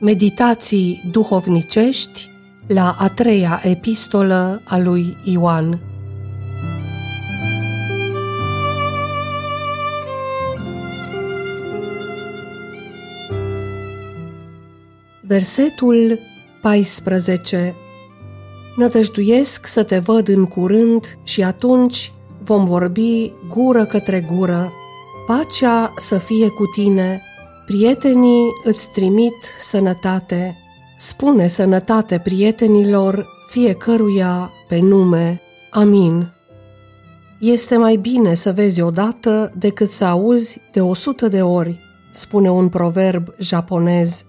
Meditații duhovnicești la a treia epistolă a lui Ioan. Versetul 14 Nădăjduiesc să te văd în curând și atunci vom vorbi gură către gură. Pacea să fie cu tine, prietenii îți trimit sănătate. Spune sănătate prietenilor fiecăruia pe nume. Amin. Este mai bine să vezi odată decât să auzi de o sută de ori, spune un proverb japonez.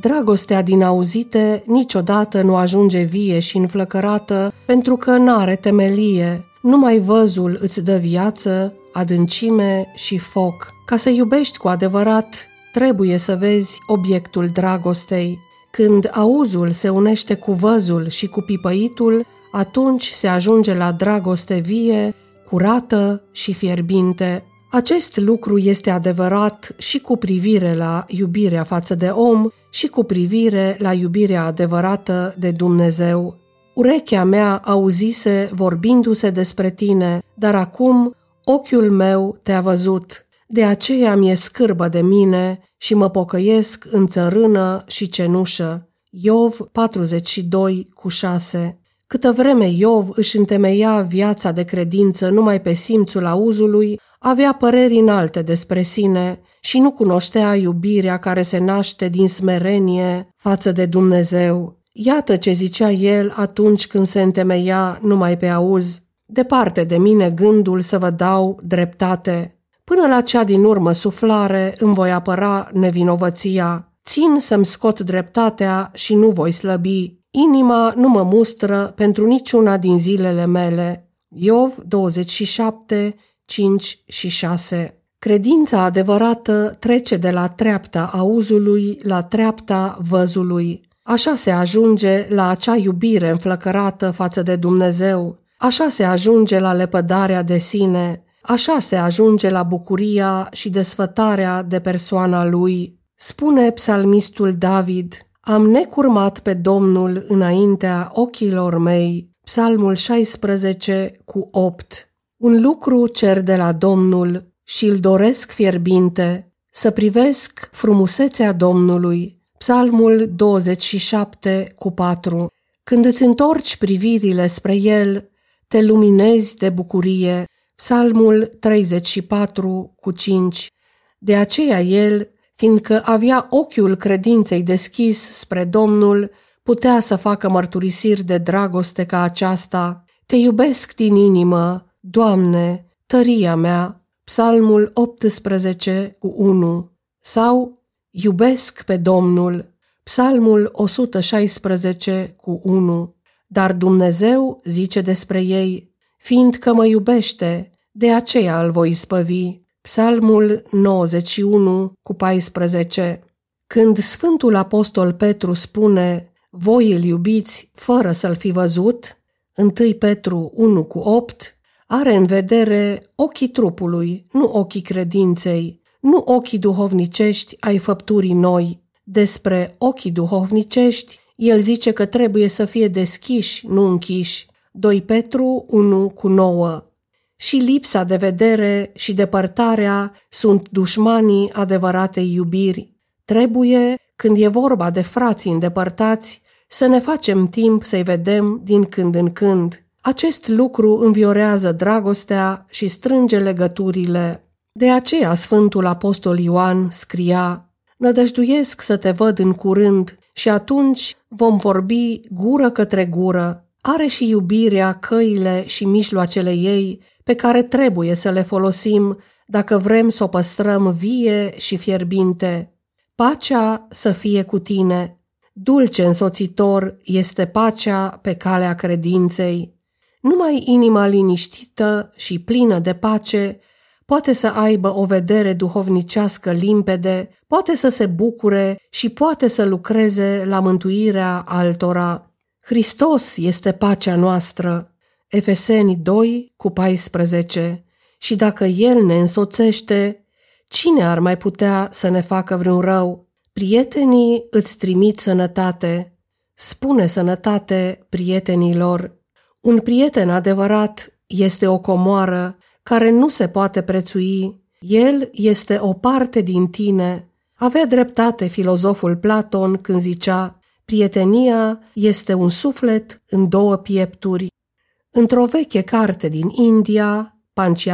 Dragostea din auzite niciodată nu ajunge vie și înflăcărată pentru că n-are temelie. Numai văzul îți dă viață, adâncime și foc. Ca să iubești cu adevărat, trebuie să vezi obiectul dragostei. Când auzul se unește cu văzul și cu pipăitul, atunci se ajunge la dragoste vie, curată și fierbinte. Acest lucru este adevărat și cu privire la iubirea față de om și cu privire la iubirea adevărată de Dumnezeu. Urechea mea auzise vorbindu-se despre tine, dar acum ochiul meu te-a văzut. De aceea mi-e scârbă de mine și mă pocăiesc în țărână și cenușă. Iov 42 cu 6 Câtă vreme Iov își întemeia viața de credință numai pe simțul auzului, avea păreri înalte despre sine și nu cunoștea iubirea care se naște din smerenie față de Dumnezeu. Iată ce zicea el atunci când se întemeia numai pe auz. Departe de mine gândul să vă dau dreptate. Până la cea din urmă suflare îmi voi apăra nevinovăția. Țin să-mi scot dreptatea și nu voi slăbi. Inima nu mă mustră pentru niciuna din zilele mele. Iov 27, 5 și 6 Credința adevărată trece de la treapta auzului la treapta văzului. Așa se ajunge la acea iubire înflăcărată față de Dumnezeu, așa se ajunge la lepădarea de sine, așa se ajunge la bucuria și desfătarea de persoana lui. Spune psalmistul David, am necurmat pe Domnul înaintea ochilor mei, psalmul 16 cu 8. Un lucru cer de la Domnul și îl doresc fierbinte, să privesc frumusețea Domnului. Psalmul 27 cu 4 Când îți întorci privirile spre El, te luminezi de bucurie. Psalmul 34 cu 5 De aceea El, fiindcă avea ochiul credinței deschis spre Domnul, putea să facă mărturisiri de dragoste ca aceasta. Te iubesc din inimă, Doamne, tăria mea, Psalmul 18 cu 1 sau Iubesc pe Domnul, Psalmul 116 cu 1. Dar Dumnezeu zice despre ei, fiindcă mă iubește, de aceea îl voi spăvi. Psalmul 91 cu 14. Când Sfântul Apostol Petru spune, voi îl iubiți fără să-l fi văzut, 1 Petru 1 cu 8, are în vedere ochii trupului, nu ochii credinței, nu ochii duhovnicești ai făpturii noi. Despre ochii duhovnicești, el zice că trebuie să fie deschiși, nu închiși. 2 Petru 1 cu 9 și lipsa de vedere și depărtarea sunt dușmanii adevăratei iubiri. Trebuie, când e vorba de frații îndepărtați, să ne facem timp să-i vedem din când în când. Acest lucru înviorează dragostea și strânge legăturile. De aceea Sfântul Apostol Ioan scria, Nădăjduiesc să te văd în curând și atunci vom vorbi gură către gură. Are și iubirea căile și mijloacele ei pe care trebuie să le folosim dacă vrem să o păstrăm vie și fierbinte. Pacea să fie cu tine. Dulce însoțitor este pacea pe calea credinței. Numai inima liniștită și plină de pace poate să aibă o vedere duhovnicească limpede, poate să se bucure și poate să lucreze la mântuirea altora. Hristos este pacea noastră. Efeseni 2 cu 14 Și dacă El ne însoțește, cine ar mai putea să ne facă vreun rău? Prietenii îți trimit sănătate. Spune sănătate prietenilor. Un prieten adevărat este o comoară care nu se poate prețui. El este o parte din tine. Avea dreptate filozoful Platon când zicea Prietenia este un suflet în două piepturi. Într-o veche carte din India,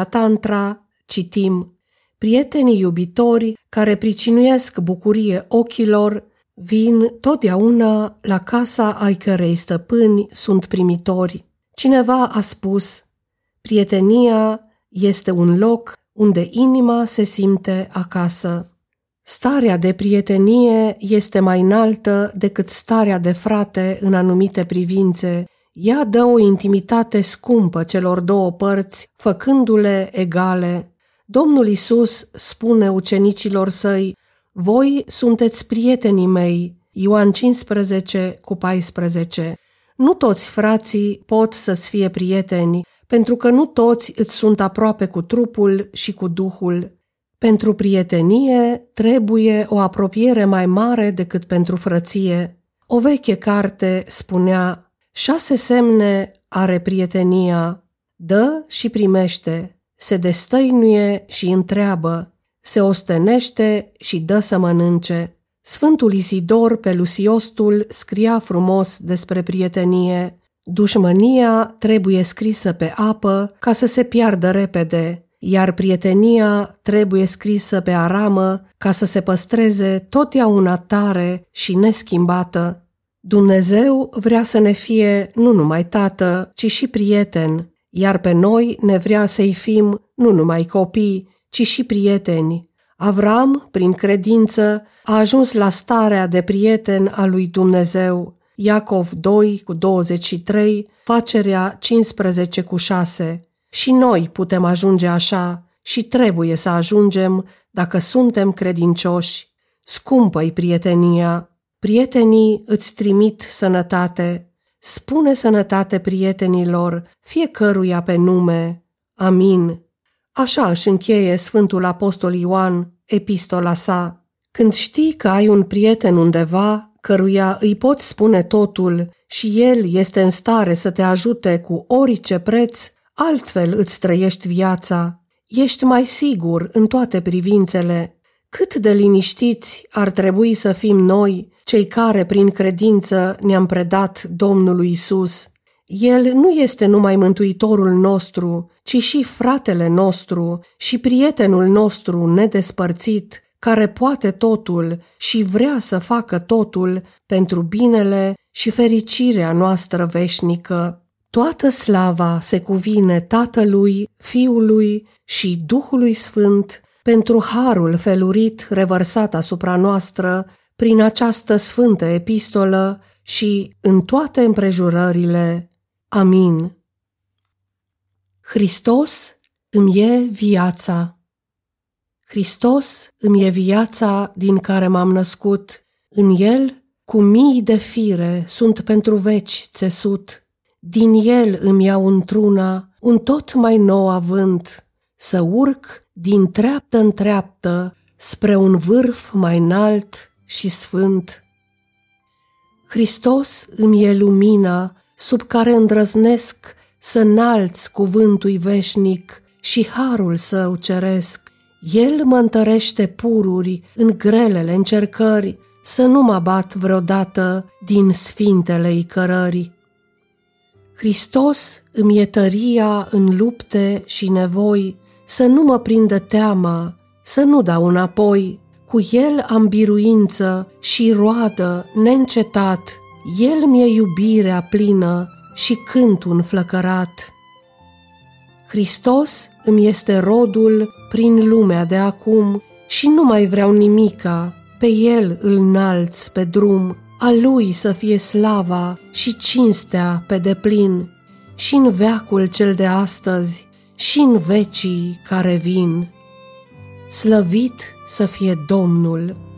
Tantra, citim Prietenii iubitori care pricinuiesc bucurie ochilor vin totdeauna la casa ai cărei stăpâni sunt primitori. Cineva a spus, prietenia este un loc unde inima se simte acasă. Starea de prietenie este mai înaltă decât starea de frate în anumite privințe. Ea dă o intimitate scumpă celor două părți, făcându-le egale. Domnul Isus spune ucenicilor săi, voi sunteți prietenii mei, Ioan 15 cu 14. Nu toți frații pot să-ți fie prieteni, pentru că nu toți îți sunt aproape cu trupul și cu duhul. Pentru prietenie trebuie o apropiere mai mare decât pentru frăție. O veche carte spunea, șase semne are prietenia, dă și primește, se destăinuie și întreabă, se ostenește și dă să mănânce. Sfântul Isidor pe Lusiostul scria frumos despre prietenie. Dușmănia trebuie scrisă pe apă ca să se piardă repede, iar prietenia trebuie scrisă pe aramă ca să se păstreze totdeauna tare și neschimbată. Dumnezeu vrea să ne fie nu numai tată, ci și prieten, iar pe noi ne vrea să-i fim nu numai copii, ci și prieteni. Avram, prin credință, a ajuns la starea de prieten al lui Dumnezeu. Iacov 2 cu 23, facerea 15 cu 6. Și noi putem ajunge așa și trebuie să ajungem dacă suntem credincioși. Scumpă-i prietenia. Prietenii îți trimit sănătate. Spune sănătate prietenilor, fiecăruia pe nume. Amin. Așa își încheie Sfântul Apostol Ioan epistola sa. Când știi că ai un prieten undeva, căruia îi poți spune totul și el este în stare să te ajute cu orice preț, altfel îți trăiești viața. Ești mai sigur în toate privințele. Cât de liniștiți ar trebui să fim noi, cei care prin credință ne-am predat Domnului Isus. El nu este numai mântuitorul nostru, ci și fratele nostru și prietenul nostru nedespărțit, care poate totul și vrea să facă totul pentru binele și fericirea noastră veșnică. Toată slava se cuvine Tatălui, Fiului și Duhului Sfânt pentru harul felurit revărsat asupra noastră prin această sfântă epistolă și în toate împrejurările. Amin. Hristos îmi e viața. Hristos îmi e viața din care m-am născut. În El, cu mii de fire, sunt pentru veci țesut. Din El îmi iau într-una un tot mai nou avânt, să urc din treaptă în treaptă spre un vârf mai înalt și sfânt. Hristos îmi e lumina sub care îndrăznesc să înalți cuvântul veșnic și harul său ceresc. El mă întărește pururi în grelele încercări, să nu mă bat vreodată din sfintele cărări. Hristos îmi e tăria în lupte și nevoi, să nu mă prindă teama, să nu dau înapoi. Cu El am biruință și roadă neîncetat, El mi-e iubirea plină și cântul flăcărat. Hristos îmi este rodul prin lumea de acum și nu mai vreau nimica, pe El îl înalți pe drum, a Lui să fie slava și cinstea pe deplin, și în veacul cel de astăzi, și în vecii care vin. Slăvit să fie Domnul!